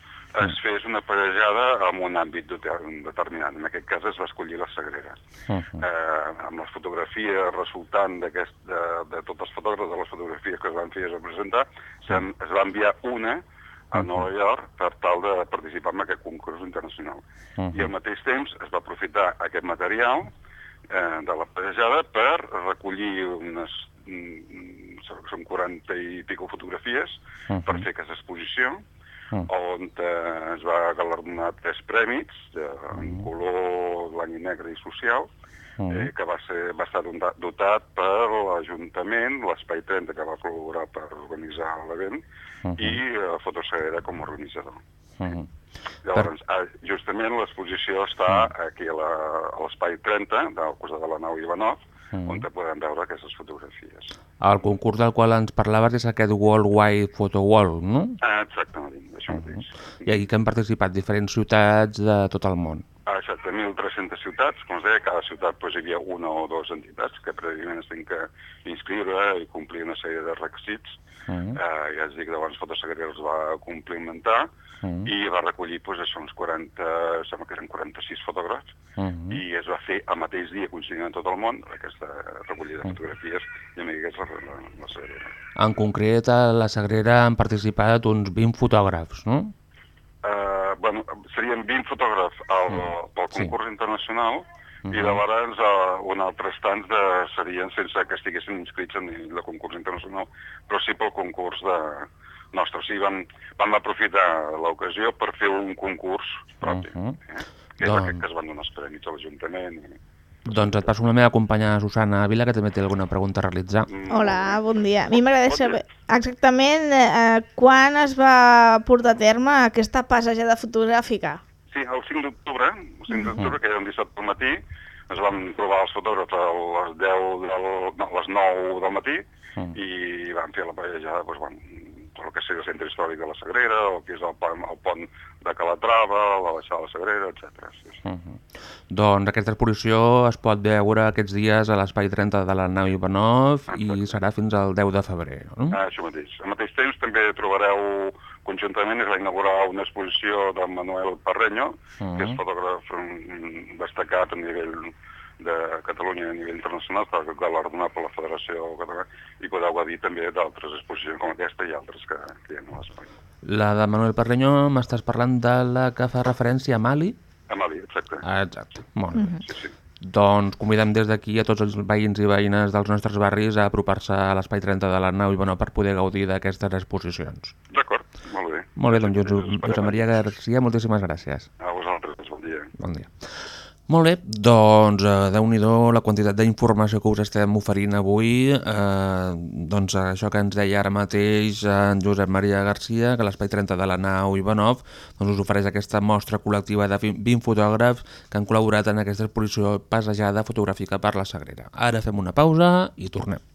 es fes una parejada en un àmbit determinat. En aquest cas es va escollir la Sagrera. Uh -huh. eh, amb les fotografies resultant de, de tots els fotògrafs de les fotografies que es van fer a presentar, uh -huh. es va enviar una a Nova York per tal de participar en aquest concurs internacional. Uh -huh. I al mateix temps es va aprofitar aquest material eh, de la parejada per recollir unes són 40 i pico fotografies uh -huh. per fer aquesta exposició, mm. on eh, es va galardonar tres prèmits, de, en mm. color blanc i negre i social, mm. eh, que va, ser, va estar dotat per l'Ajuntament, l'Espai 30, que va col·laborar per organitzar l'event, mm -hmm. i eh, Fotosagrera com a organitzador. Mm -hmm. Llavors, per... justament l'exposició està mm. aquí a l'Espai 30, del costat de la nau Ivanov, mm. on podem veure aquestes fotografies. El concurs del qual ens parlaves és aquest Worldwide Photo Wall, no? Ah, exactament, això mateix. Uh -huh. I aquí que han participat diferents ciutats de tot el món. Ah, exacte, 1.300 ciutats, com es deia, cada ciutat pues, hi havia una o dues entitats que prèviament es tenen que inscriure i complir una sèrie de requisits. Uh -huh. eh, ja es dic, llavors Fotosagrera els va complimentar uh -huh. i va recollir pues, això, uns 40, sembla que eren 46 fotògrafs, uh -huh. i es va fer el mateix dia, coincidint en tot el món, aquesta recollida de fotografies, i a mi és la, la, la Sagrera. En concret, a la Sagrera han participat uns 20 fotògrafs, no? Uh, bueno, serien 20 fotògrafs al, mm. pel concurs sí. internacional, uh -huh. i llavors uh, un altre tants de, serien sense que estiguessin inscrits en el concurs internacional, però sí pel concurs de, nostre. O sigui, vam, vam aprofitar l'ocasió per fer un concurs propi, uh -huh. eh? que és doncs... aquest que es van donar els premis a l'Ajuntament. I... Doncs et passo la meva companya Susana Vila, que també té alguna pregunta a realitzar. Mm. Hola, bon dia. A mi m'agradaria saber exactament eh, quan es va portar a terme aquesta passejada fotogràfica. Sí, el 5 d'octubre, el 5 d'octubre, uh -huh. que era un dissabte al matí, es van trobar els fotògrafs a les 10 del, no, a les 9 del matí uh -huh. i van fer la passejada, doncs, bueno, el que sigui el centre històric de la Sagrera, o que és el pont, el pont de Calatrava, la baixada de la Sagrera, etc. Sí, sí. Uh -huh. Doncs aquesta exposició es pot veure aquests dies a l'Espai 30 de la nau Ivanov Exacte. i serà fins al 10 de febrer. No? Ah, això mateix. Al mateix temps també trobareu conjuntament es va inaugurar una exposició de Manuel Parreño, uh -huh. que és fotògraf mm, destacat a nivell de Catalunya a nivell internacional, per galardonar per la Federació Catalana, i podeu gaudir també d'altres exposicions com aquesta i altres que, que hi ha a l'Espai. La de Manuel Parreño m'estàs parlant de la que fa referència a Mali? A Mali, exacte. Ah, exacte, molt bé. Mm -hmm. sí, sí. Doncs convidem des d'aquí a tots els veïns i veïnes dels nostres barris a apropar-se a l'Espai 30 de la nau i bueno, per poder gaudir d'aquestes exposicions. D'acord, molt bé. Molt bé, doncs Josep Maria Garcia, moltíssimes gràcies. A vosaltres, bon dia. Bon dia. Molt bé, doncs eh, déu nhi la quantitat d'informació que us estem oferint avui. Eh, doncs això que ens deia ara mateix en Josep Maria Garcia, que l'Espai 30 de la nau Ivanov doncs us ofereix aquesta mostra col·lectiva de 20 fotògrafs que han col·laborat en aquesta exposició passejada fotogràfica per la Sagrera. Ara fem una pausa i tornem.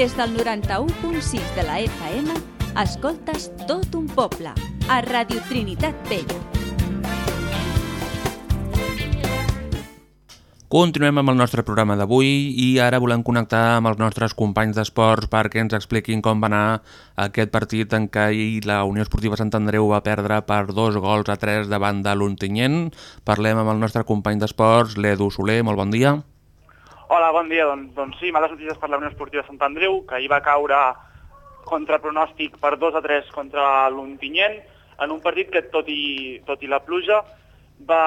Des del 91.6 de la FM, escoltes tot un poble, a Radio Trinitat Vella. Continuem amb el nostre programa d'avui i ara volem connectar amb els nostres companys d'esports perquè ens expliquin com va anar aquest partit en què la Unió Esportiva Sant Andreu va perdre per dos gols a tres davant de l'Ontinyent. Parlem amb el nostre company d'esports, l'Edu Soler. Molt bon dia. Hola, bon dia. Doncs, doncs sí, males notícies per la Unió Esportiva Sant Andreu, que ahir va caure contra pronòstic per 2 a 3 contra l'Ontinyent, en un partit que, tot i, tot i la pluja, va,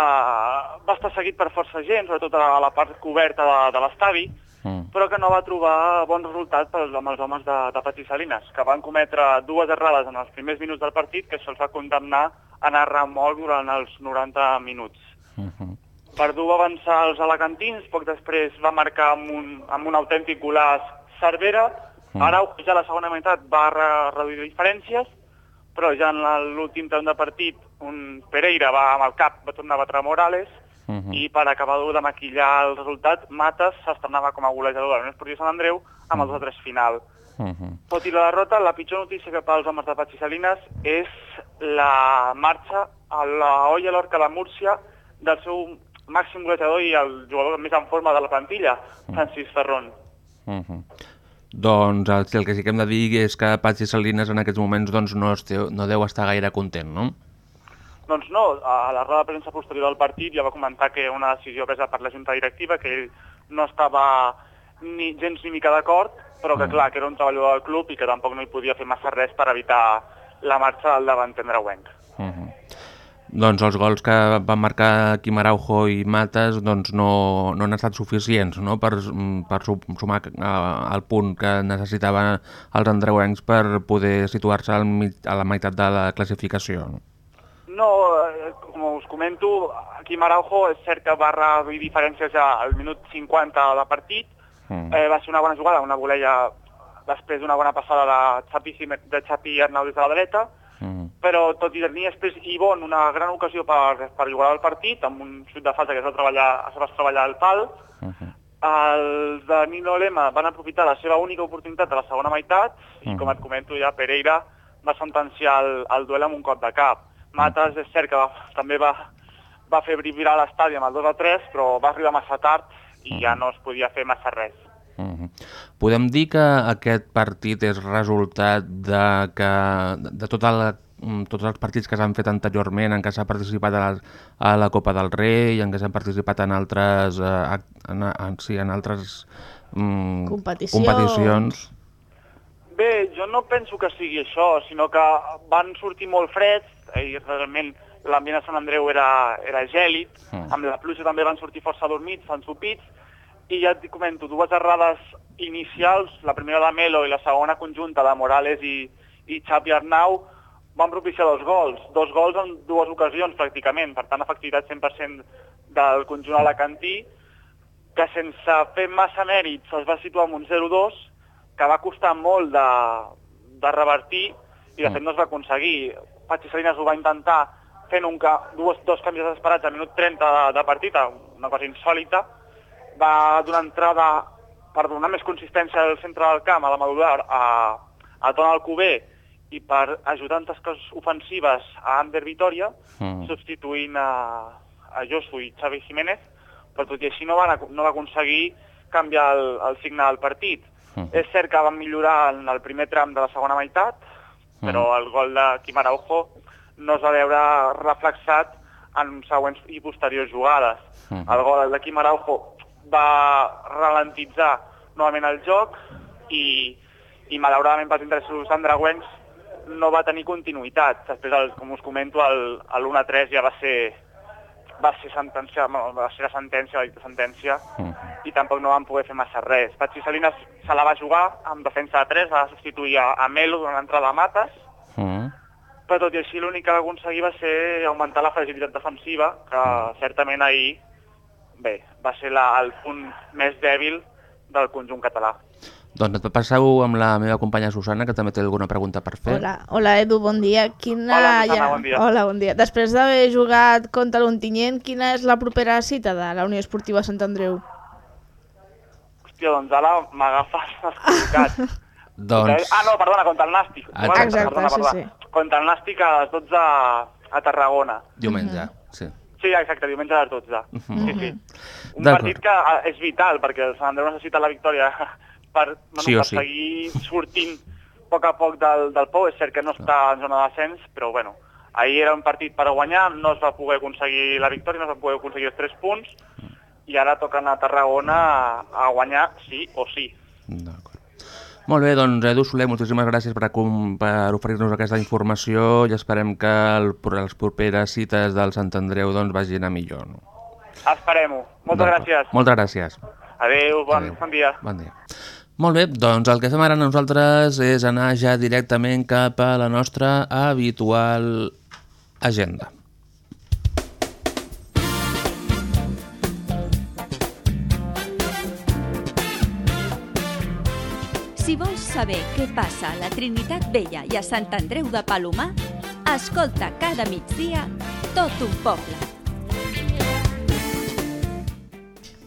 va estar seguit per força gent, sobretot a la part coberta de, de l'estadi, mm. però que no va trobar bons resultats per, amb els homes de, de Patí Salines, que van cometre dues errades en els primers minuts del partit que se'ls va condemnar a anar remolc durant els 90 minuts. Mm -hmm. Verdú va avançar als alacantins, poc després va marcar amb un, amb un autèntic golaç Cervera, mm. ara ja a la segona meitat va re reduir diferències, però ja en l'últim temps de partit un Pereira va amb el cap, va tornar a batre Morales, uh -huh. i per acabar de maquillar el resultat, Mates s'estrenava com a golejador de l'Unió Esportiva Sant Andreu amb el 2-3 final. Uh -huh. Tot i la derrota, la pitjor notícia que pels homes de Patxi Salinas és la marxa a la Olla Lorca de Múrcia del seu màxim golejador i el jugador més en forma de la plantilla, Francis Ferron. Uh -huh. Doncs el, el que sí que hem de dir és que Patxi Salines en aquests moments doncs, no, esteu, no deu estar gaire content, no? Doncs no, a la roda de premsa posterior del partit ja va comentar que una decisió presa per la Junta Directiva, que ell no estava ni gens ni mica d'acord, però que mm. clar, que era un treballador del club i que tampoc no hi podia fer massa res per evitar la marxa del davanter andreuenc. Uh -huh. Doncs els gols que van marcar Quim Araujo i Mates doncs no, no han estat suficients no? per, per sumar al punt que necessitaven els andreuencs per poder situar-se a la meitat de la classificació. No, eh, com us comento, Quim Araujo és cert que va reduir diferències al minut 50 de partit, mm. eh, va ser una bona jugada, una volella després d'una bona passada de Xapi, de Xapi Arnau des de la dreta, Mm. Però tot i tenir després Ivon una gran ocasió per, per igualar el partit, amb un xut de falta que es va treballar, es va treballar al pal, uh -huh. els de Nino Lema van aprofitar la seva única oportunitat a la segona meitat, i uh -huh. com et comento ja, Pereira va sentenciar el, el duel amb un cop de cap. Mates és cert que va, també va, va fer virar l'estadi amb el 2 a 3, però va arribar massa tard i ja no es podia fer massa res. Uh -huh. Podem dir que aquest partit és resultat de que de tota la, mm, tots els partits que s'han fet anteriorment en què s'ha participat a la, a la Copa del Rei, en què s'han participat en altres, eh, en, en, sí, en altres mm, Competició. competicions. Bé, jo no penso que sigui això, sinó que van sortir molt freds i realment l'ambient a Sant Andreu era, era gèlid, mm. amb la pluja també van sortir força dormits, ensupits, i ja et comento, dues errades inicials, la primera de Melo i la segona conjunta de Morales i, i Xavi Arnau, van propiciar dos gols, dos gols en dues ocasions pràcticament, per tant efectivitat 100% del conjunt alacantí, que sense fer massa mèrits es va situar amb un 0-2, que va costar molt de, de revertir i de fet no es va aconseguir. Patxi Salinas ho va intentar fent un, dos, dos canvis desesperats al minut 30 de, de partit, una cosa insòlita, va donar entrada per donar més consistència al centre del camp, a la Madular, a, a Tona Alcover i per ajudar en tasques ofensives a Ander Vitoria, mm. substituint a, a Josu i Xavi Jiménez, però tot i així no, van, no va aconseguir canviar el, el signe del partit. Mm. És cert que van millorar en el primer tram de la segona meitat, mm. però el gol de Quim Araujo no es va veure reflexat en següents i posteriors jugades. Mm. El gol de Quim Araujo va ralentitzar novament el joc i, i malauradament pels interessos andreuencs no va tenir continuïtat. Després, el, com us comento, l'1-3 ja va ser va ser sentència, bueno, va ser la sentència, la sentència, mm. i tampoc no van poder fer massa res. Patxi Salinas se la va jugar amb defensa de 3, va substituir a, a Melo durant l'entrada de Mates, mm. però tot i així l'únic que va aconseguir va ser augmentar la fragilitat defensiva, que certament ahir bé, va ser la, el punt més dèbil del conjunt català. Doncs et passeu amb la meva companya Susana, que també té alguna pregunta per fer. Hola, Hola Edu, bon dia. Quina... Hola, Susana, bon dia. Hola, bon dia. Després d'haver jugat contra l'Ontinyent, quina és la propera cita de la Unió Esportiva Sant Andreu? Hòstia, doncs ara m'agafes descol·locat. Doncs... Ah, no, perdona, contra el Nàstic. Exacte. Perdona, perdona, sí, perdona. Contra el Nàstic a les 12 a, Tarragona. Diumenge, sí. Sí, exacte, diumenge a les 12. Mhm. Sí, sí. Un D'acord. partit que ah, és vital, perquè el Sant Andreu necessita la victòria per, bueno, Sí per sí. seguir sortint a poc a poc del, del pou. És cert que no està en zona d'ascens, però bueno, ahir era un partit per guanyar, no es va poder aconseguir la victòria, no es va poder aconseguir els 3 punts, i ara toca anar a Tarragona a, a guanyar sí o sí. Molt bé, doncs Edu Soler, moltíssimes gràcies per, per oferir-nos aquesta informació i esperem que el, les properes cites del Sant Andreu doncs, vagin a millor. No? Esperem-ho. Moltes gràcies. Moltes gràcies. Adéu, bon, Adéu. bon dia. Bon dia. Molt bé, doncs el que fem ara nosaltres és anar ja directament cap a la nostra habitual agenda. Saber què passa a la Trinitat Vella i a Sant Andreu de Palomar, escolta cada migdia tot un poble.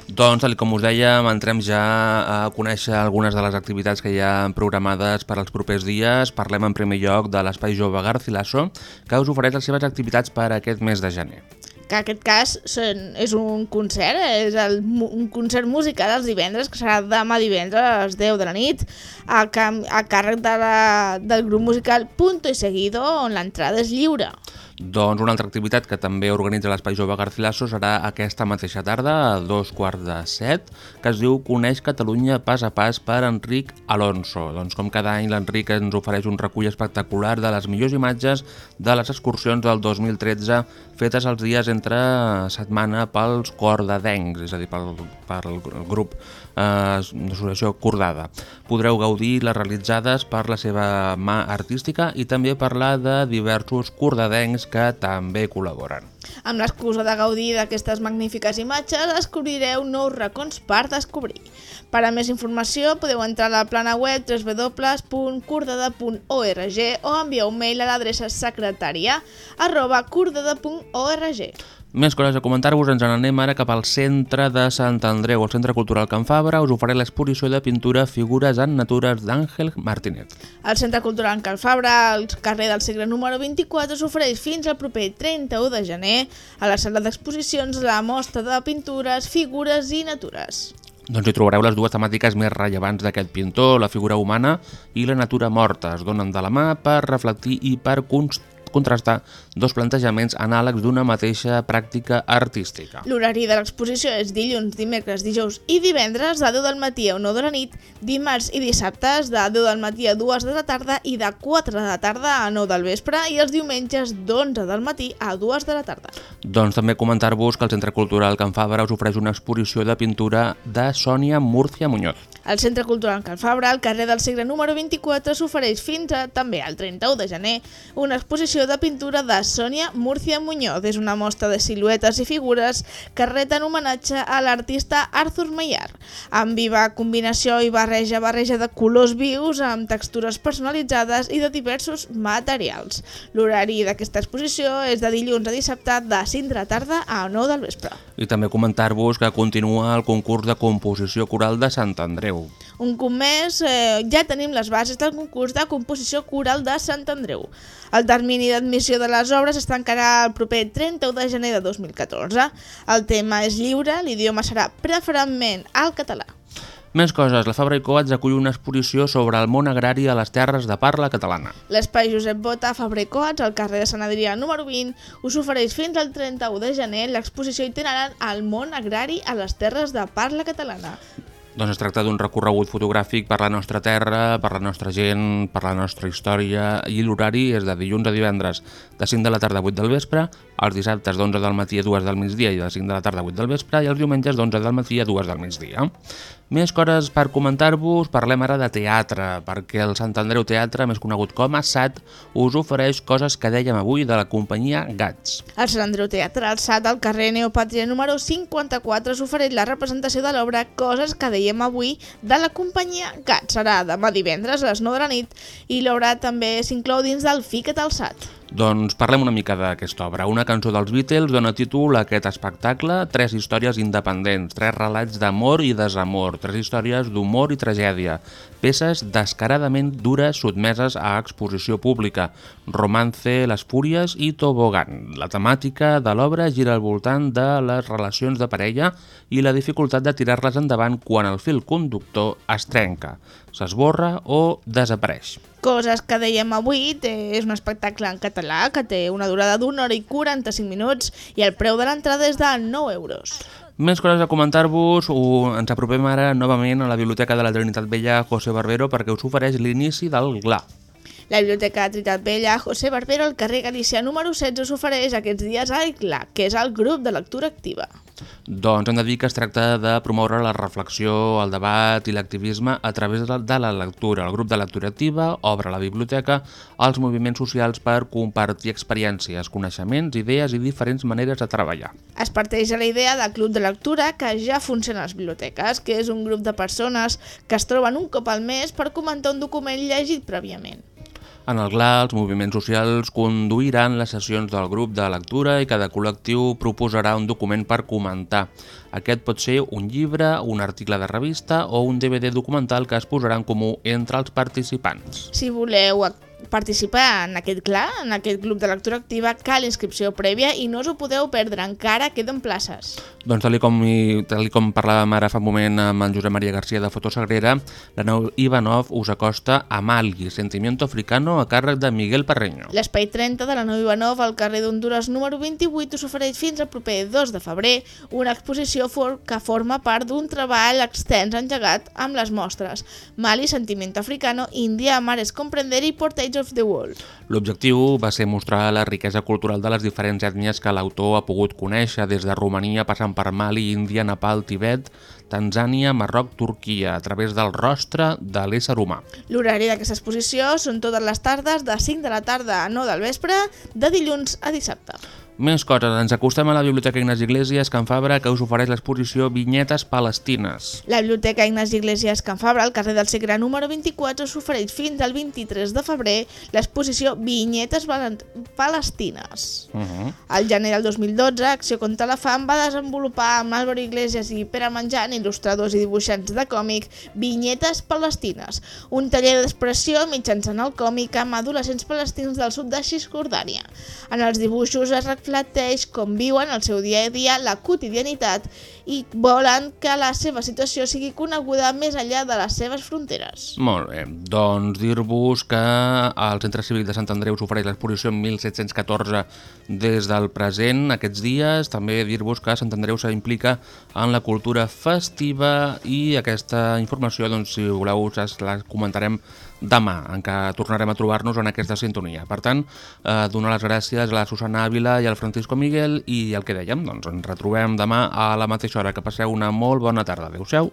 Doncs, tal com us dèiem, entrem ja a conèixer algunes de les activitats que hi ha programades per als propers dies. Parlem en primer lloc de l'Espai Jove Garcilaso, que us ofereix les seves activitats per aquest mes de gener. Que aquest cas són, és un concert, és el, un concert musical els divendres, que serà demà divendres a les 10 de la nit, a, a càrrec de la, del grup musical Punto y Seguido, on l'entrada és lliure. Doncs una altra activitat que també organitza l'Espai Jove Garcilaso serà aquesta mateixa tarda, a dos quarts de set, que es diu Coneix Catalunya pas a pas per Enric Alonso. Doncs com cada any l'Enric ens ofereix un recull espectacular de les millors imatges de les excursions del 2013 fetes els dies entre setmana pels cordadencs, és a dir, pel, pel grup eh, d'associació Cordada. Podreu gaudir les realitzades per la seva mà artística i també parlar de diversos cordadencs que també col·laboren. Amb l'excusa de gaudir d'aquestes magnífiques imatges, descobrireu nous racons per descobrir. Per a més informació podeu entrar a la plana web www.cordada.org o enviar un mail a l'adreça secretària arroba. Més coses a comentar-vos, ens n'anem ara cap al centre de Sant Andreu, el Centre Cultural Can Fabra, us ofereix l'exposició de pintura Figures en Natures d'Àngel Martínez. El Centre Cultural Cal Fabra, al carrer del Segre número 24, s'ofereix fins al proper 31 de gener a la sala d'exposicions la mostra de pintures, figures i natures. Doncs hi trobareu les dues temàtiques més rellevants d'aquest pintor, la figura humana i la natura morta. Es donen de la mà per reflectir i per cons- contrastar dos plantejaments anàlegs d'una mateixa pràctica artística. L'horari de l'exposició és dilluns, dimecres, dijous i divendres de 10 del matí a 9 de la nit, dimarts i dissabtes de 10 del matí a 2 de la tarda i de 4 de la tarda a 9 del vespre i els diumenges d'11 del matí a 2 de la tarda. Doncs també comentar-vos que el Centre Cultural Can Fabra us ofereix una exposició de pintura de Sònia Múrcia Muñoz. El Centre Cultural Cal Fabra, al carrer del Segre número 24, s'ofereix fins a, també al 31 de gener una exposició de pintura de Sònia Múrcia Muñoz. És una mostra de siluetes i figures que reten homenatge a l'artista Arthur Maillard, amb viva combinació i barreja barreja de colors vius amb textures personalitzades i de diversos materials. L'horari d'aquesta exposició és de dilluns a dissabte de 5 de tarda a 9 del vespre. I també comentar-vos que continua el concurs de composició coral de Sant Andreu. Un cop més, eh, ja tenim les bases del concurs de composició coral de Sant Andreu. El termini d'admissió de les obres es tancarà el proper 31 de gener de 2014. El tema és lliure, l'idioma serà preferentment el català. Més coses, la Fabra i Coats acull una exposició sobre el món agrari a les terres de parla catalana. L'espai Josep Bota, Fabra i Coats, al carrer de Sant Adrià número 20, us ofereix fins al 31 de gener l'exposició itinerant al món agrari a les terres de parla catalana. Doncs es tracta d'un recorregut fotogràfic per la nostra terra, per la nostra gent, per la nostra història i l'horari és de dilluns a divendres de 5 de la tarda a 8 del vespre, els dissabtes d'11 del matí a 2 del migdia i de 5 de la tarda a 8 del vespre i els diumenges d'11 del matí a 2 del migdia. Més coses per comentar-vos, parlem ara de teatre, perquè el Sant Andreu Teatre, més conegut com a SAT, us ofereix coses que dèiem avui de la companyia Gats. El Sant Andreu Teatre, al SAT, al carrer Neopàtria número 54, s'ofereix la representació de l'obra Coses que dèiem avui de la companyia GAT. Serà demà divendres a les 9 de la nit i l'obra també s'inclou dins del Fica't al SAT. Doncs parlem una mica d'aquesta obra. Una cançó dels Beatles dona títol a aquest espectacle, tres històries independents, tres relats d'amor i desamor, tres històries d'humor i tragèdia, peces descaradament dures sotmeses a exposició pública, Romance, Les Fúries i Tobogán. La temàtica de l'obra gira al voltant de les relacions de parella i la dificultat de tirar-les endavant quan el fil conductor es trenca, s'esborra o desapareix. Coses que dèiem avui té, és un espectacle en català que té una durada d'una hora i 45 minuts i el preu de l'entrada és de 9 euros. Més coses a comentar-vos, ens apropem ara novament a la Biblioteca de la Trinitat Vella José Barbero perquè us ofereix l'inici del GLA. La Biblioteca Trinitat Vella José Barbero al carrer Galícia número 16 s'ofereix aquests dies al GLA, que és el grup de lectura activa. Doncs hem de dir que es tracta de promoure la reflexió, el debat i l'activisme a través de la lectura. El grup de lectura activa obre la biblioteca als moviments socials per compartir experiències, coneixements, idees i diferents maneres de treballar. Es parteix a la idea del club de lectura que ja funciona a les biblioteques, que és un grup de persones que es troben un cop al mes per comentar un document llegit prèviament. En el GLA, els moviments socials conduiran les sessions del grup de lectura i cada col·lectiu proposarà un document per comentar. Aquest pot ser un llibre, un article de revista o un DVD documental que es posarà en comú entre els participants. Si voleu participar en aquest CLA, en aquest club de lectura activa, cal inscripció prèvia i no us ho podeu perdre, encara queden places. Doncs tal com, tal com parlàvem ara fa un moment amb en Josep Maria Garcia de Fotosagrera, la nau Ivanov us acosta a Mali, Sentimiento Africano, a càrrec de Miguel Parreño. L'espai 30 de la nau Ivanov al carrer d'Honduras número 28 us ofereix fins al proper 2 de febrer una exposició for que forma part d'un treball extens engegat amb les mostres Mali, Sentimiento Africano, India, Mares Comprender i Portage of the World. L'objectiu va ser mostrar la riquesa cultural de les diferents ètnies que l'autor ha pogut conèixer, des de Romania passant per Mali, Índia, Nepal, Tibet, Tanzània, Marroc, Turquia, a través del rostre de l'ésser humà. L'horari d'aquesta exposició són totes les tardes de 5 de la tarda a 9 del vespre, de dilluns a dissabte. Més coses. Ens acostem a la Biblioteca Ignasi Iglesias Can Fabra, que us ofereix l'exposició Vinyetes Palestines. La Biblioteca Ignasi Iglesias Can Fabra, al carrer del Segre número 24, s'ofereix fins al 23 de febrer l'exposició Vinyetes Palestines. Uh -huh. Al gener del 2012, Acció contra la Fam va desenvolupar amb Álvaro Iglesias i Pere Menjant, il·lustradors i dibuixants de còmic, Vinyetes Palestines, un taller d'expressió mitjançant el còmic amb adolescents palestins del sud de Cisjordània. En els dibuixos es reflecteix com viuen el seu dia a dia, la quotidianitat i volen que la seva situació sigui coneguda més enllà de les seves fronteres. Molt bé, doncs dir-vos que el Centre Cívic de Sant Andreu s'ofereix l'exposició 1714 des del present aquests dies, també dir-vos que Sant Andreu s'implica en la cultura festiva i aquesta informació, doncs, si voleu, la comentarem demà, en què tornarem a trobar-nos en aquesta sintonia. Per tant, eh, donar les gràcies a la Susana Ávila i al Francisco Miguel i el que dèiem, doncs ens retrobem demà a la mateixa hora. Que passeu una molt bona tarda. Adéu-siau.